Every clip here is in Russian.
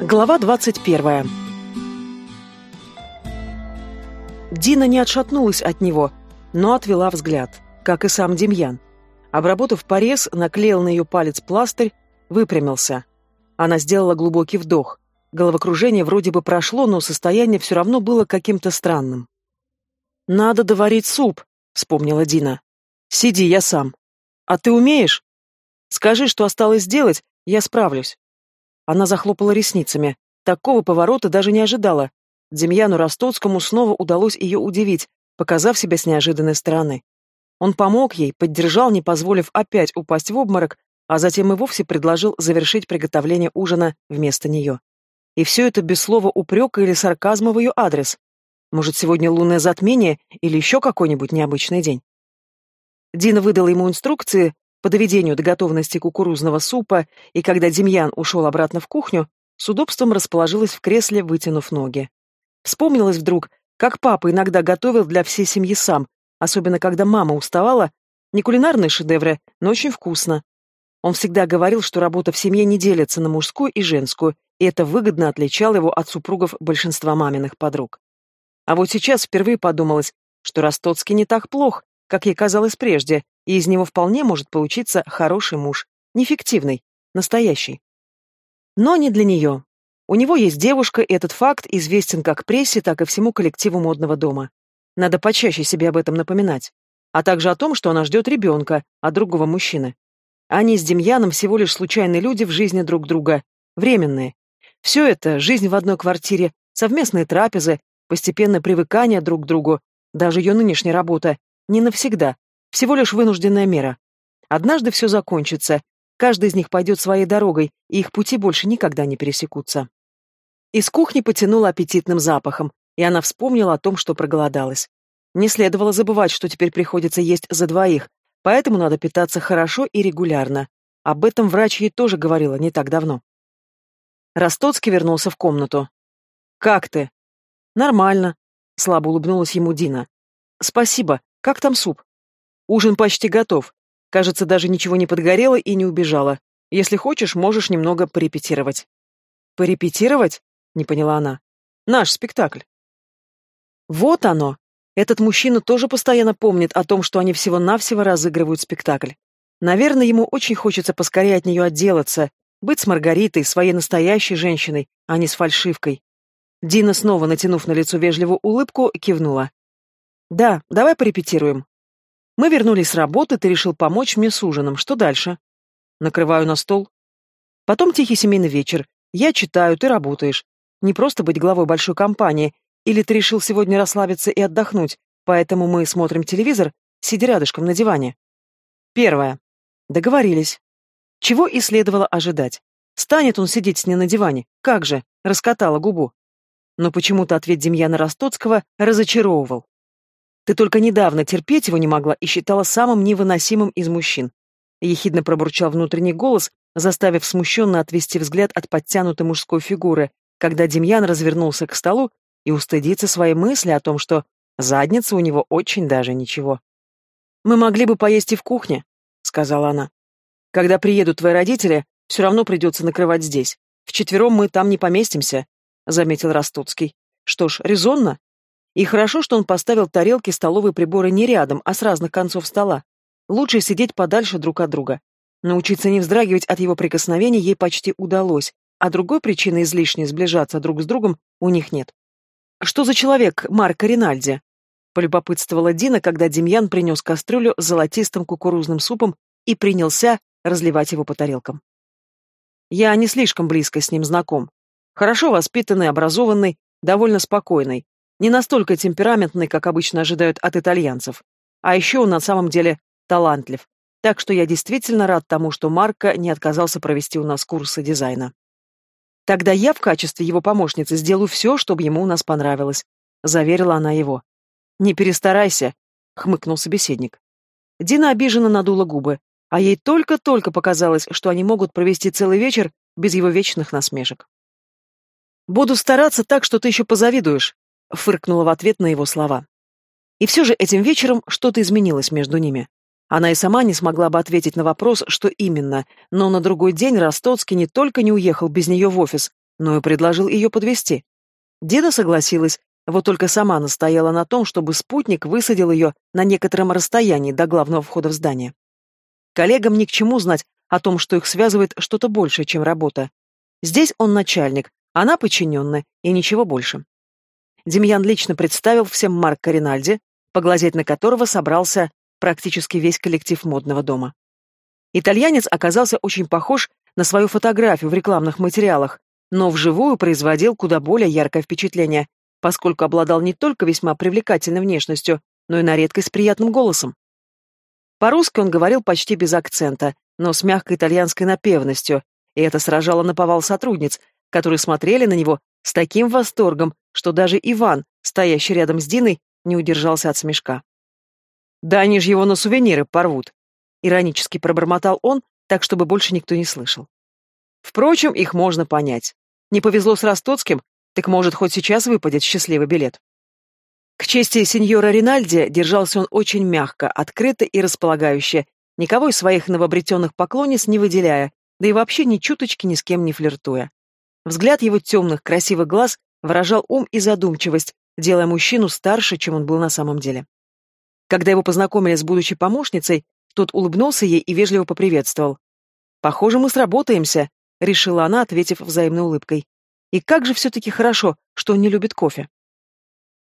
Глава 21. Дина не отшатнулась от него, но отвела взгляд, как и сам Демьян. Обработав порез, наклеил на ее палец пластырь, выпрямился. Она сделала глубокий вдох. Головокружение вроде бы прошло, но состояние все равно было каким-то странным. «Надо доварить суп», — вспомнила Дина. «Сиди, я сам». «А ты умеешь?» «Скажи, что осталось сделать, я справлюсь». Она захлопала ресницами. Такого поворота даже не ожидала. Демьяну Ростоцкому снова удалось ее удивить, показав себя с неожиданной стороны. Он помог ей, поддержал, не позволив опять упасть в обморок, а затем и вовсе предложил завершить приготовление ужина вместо нее. И все это без слова упрека или сарказма в ее адрес. Может, сегодня лунное затмение или еще какой-нибудь необычный день. Дина выдала ему инструкции, по доведению до готовности кукурузного супа, и когда Демьян ушел обратно в кухню, с удобством расположилась в кресле, вытянув ноги. Вспомнилось вдруг, как папа иногда готовил для всей семьи сам, особенно когда мама уставала. Не кулинарные шедевры, но очень вкусно. Он всегда говорил, что работа в семье не делится на мужскую и женскую, и это выгодно отличало его от супругов большинства маминых подруг. А вот сейчас впервые подумалось, что Ростоцкий не так плох, как ей казалось прежде, и из него вполне может получиться хороший муж, нефиктивный, настоящий. Но не для нее. У него есть девушка, и этот факт известен как прессе, так и всему коллективу модного дома. Надо почаще себе об этом напоминать. А также о том, что она ждет ребенка, от а другого мужчины. Они с Демьяном всего лишь случайные люди в жизни друг друга, временные. Все это – жизнь в одной квартире, совместные трапезы, постепенное привыкание друг к другу, даже ее нынешняя работа – не навсегда, всего лишь вынужденная мера. Однажды все закончится, каждый из них пойдет своей дорогой, и их пути больше никогда не пересекутся. Из кухни потянуло аппетитным запахом, и она вспомнила о том, что проголодалась. Не следовало забывать, что теперь приходится есть за двоих, поэтому надо питаться хорошо и регулярно. Об этом врач ей тоже говорила не так давно. Ростоцкий вернулся в комнату. «Как ты?» «Нормально», — слабо улыбнулась ему Дина. «Спасибо. Как там суп?» Ужин почти готов. Кажется, даже ничего не подгорело и не убежало. Если хочешь, можешь немного порепетировать. Порепетировать? Не поняла она. Наш спектакль. Вот оно. Этот мужчина тоже постоянно помнит о том, что они всего-навсего разыгрывают спектакль. Наверное, ему очень хочется поскорее от нее отделаться, быть с Маргаритой, своей настоящей женщиной, а не с фальшивкой. Дина, снова натянув на лицо вежливую улыбку, кивнула. «Да, давай порепетируем. Мы вернулись с работы, ты решил помочь мне с ужином. Что дальше? Накрываю на стол. Потом тихий семейный вечер. Я читаю, ты работаешь. Не просто быть главой большой компании. Или ты решил сегодня расслабиться и отдохнуть, поэтому мы смотрим телевизор, сидя рядышком на диване. Первое. Договорились. Чего и следовало ожидать. Станет он сидеть с ней на диване. Как же? Раскатала губу. Но почему-то ответ Демьяна Ростоцкого разочаровывал. Ты только недавно терпеть его не могла и считала самым невыносимым из мужчин. Ехидно пробурчал внутренний голос, заставив смущенно отвести взгляд от подтянутой мужской фигуры, когда Демьян развернулся к столу и устыдиться своей мысли о том, что задница у него очень даже ничего. «Мы могли бы поесть и в кухне», — сказала она. «Когда приедут твои родители, все равно придется накрывать здесь. Вчетвером мы там не поместимся», — заметил Растуцкий. «Что ж, резонно. И хорошо, что он поставил тарелки, столовые приборы не рядом, а с разных концов стола. Лучше сидеть подальше друг от друга. Научиться не вздрагивать от его прикосновений ей почти удалось, а другой причины излишне сближаться друг с другом у них нет. «Что за человек Марко Ринальди?» — полюбопытствовала Дина, когда Демьян принес кастрюлю с золотистым кукурузным супом и принялся разливать его по тарелкам. «Я не слишком близко с ним знаком. Хорошо воспитанный, образованный, довольно спокойный. Не настолько темпераментный, как обычно ожидают от итальянцев. А еще он на самом деле талантлив. Так что я действительно рад тому, что Марко не отказался провести у нас курсы дизайна. Тогда я в качестве его помощницы сделаю все, чтобы ему у нас понравилось, заверила она его. Не перестарайся, хмыкнул собеседник. Дина обиженно надула губы, а ей только-только показалось, что они могут провести целый вечер без его вечных насмешек. Буду стараться так, что ты еще позавидуешь, Фыркнула в ответ на его слова. И все же этим вечером что-то изменилось между ними. Она и сама не смогла бы ответить на вопрос, что именно, но на другой день Ростоцкий не только не уехал без нее в офис, но и предложил ее подвести. Деда согласилась, вот только сама настояла на том, чтобы спутник высадил ее на некотором расстоянии до главного входа в здание. Коллегам ни к чему знать о том, что их связывает что-то большее, чем работа. Здесь он начальник, она подчиненная, и ничего больше. Демьян лично представил всем Марка Ринальди, поглазеть на которого собрался практически весь коллектив модного дома. Итальянец оказался очень похож на свою фотографию в рекламных материалах, но вживую производил куда более яркое впечатление, поскольку обладал не только весьма привлекательной внешностью, но и на редкость приятным голосом. По-русски он говорил почти без акцента, но с мягкой итальянской напевностью, и это сражало наповал сотрудниц, которые смотрели на него с таким восторгом, что даже Иван, стоящий рядом с Диной, не удержался от смешка. «Да они же его на сувениры порвут!» Иронически пробормотал он, так чтобы больше никто не слышал. Впрочем, их можно понять. Не повезло с Ростоцким, так может, хоть сейчас выпадет счастливый билет. К чести сеньора Ринальди держался он очень мягко, открыто и располагающе, никого из своих новобретенных поклонниц не выделяя, да и вообще ни чуточки ни с кем не флиртуя. Взгляд его темных, красивых глаз выражал ум и задумчивость, делая мужчину старше, чем он был на самом деле. Когда его познакомили с будущей помощницей, тот улыбнулся ей и вежливо поприветствовал. «Похоже, мы сработаемся», — решила она, ответив взаимной улыбкой. «И как же все-таки хорошо, что он не любит кофе».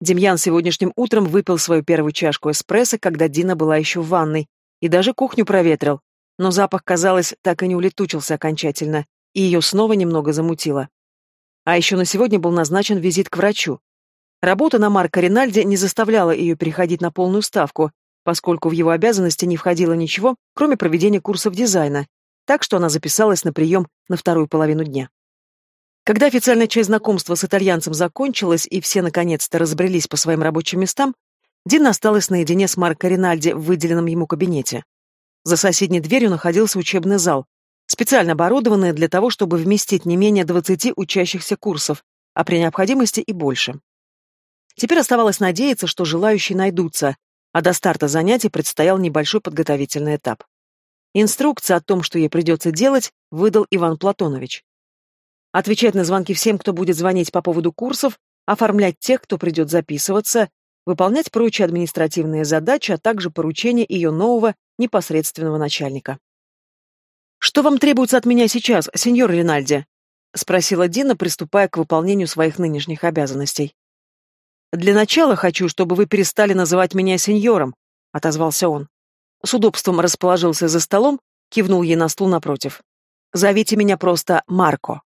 Демьян сегодняшним утром выпил свою первую чашку эспрессо, когда Дина была еще в ванной, и даже кухню проветрил. Но запах, казалось, так и не улетучился окончательно и ее снова немного замутило. А еще на сегодня был назначен визит к врачу. Работа на Марко Ринальди не заставляла ее переходить на полную ставку, поскольку в его обязанности не входило ничего, кроме проведения курсов дизайна, так что она записалась на прием на вторую половину дня. Когда официальная часть знакомства с итальянцем закончилась и все наконец-то разбрелись по своим рабочим местам, Дина осталась наедине с Марко Ринальди в выделенном ему кабинете. За соседней дверью находился учебный зал, специально оборудованное для того, чтобы вместить не менее 20 учащихся курсов, а при необходимости и больше. Теперь оставалось надеяться, что желающие найдутся, а до старта занятий предстоял небольшой подготовительный этап. Инструкция о том, что ей придется делать, выдал Иван Платонович. Отвечать на звонки всем, кто будет звонить по поводу курсов, оформлять тех, кто придет записываться, выполнять прочие административные задачи, а также поручения ее нового непосредственного начальника. «Что вам требуется от меня сейчас, сеньор Ринальди?» — спросила Дина, приступая к выполнению своих нынешних обязанностей. «Для начала хочу, чтобы вы перестали называть меня сеньором», — отозвался он. С удобством расположился за столом, кивнул ей на стул напротив. «Зовите меня просто Марко».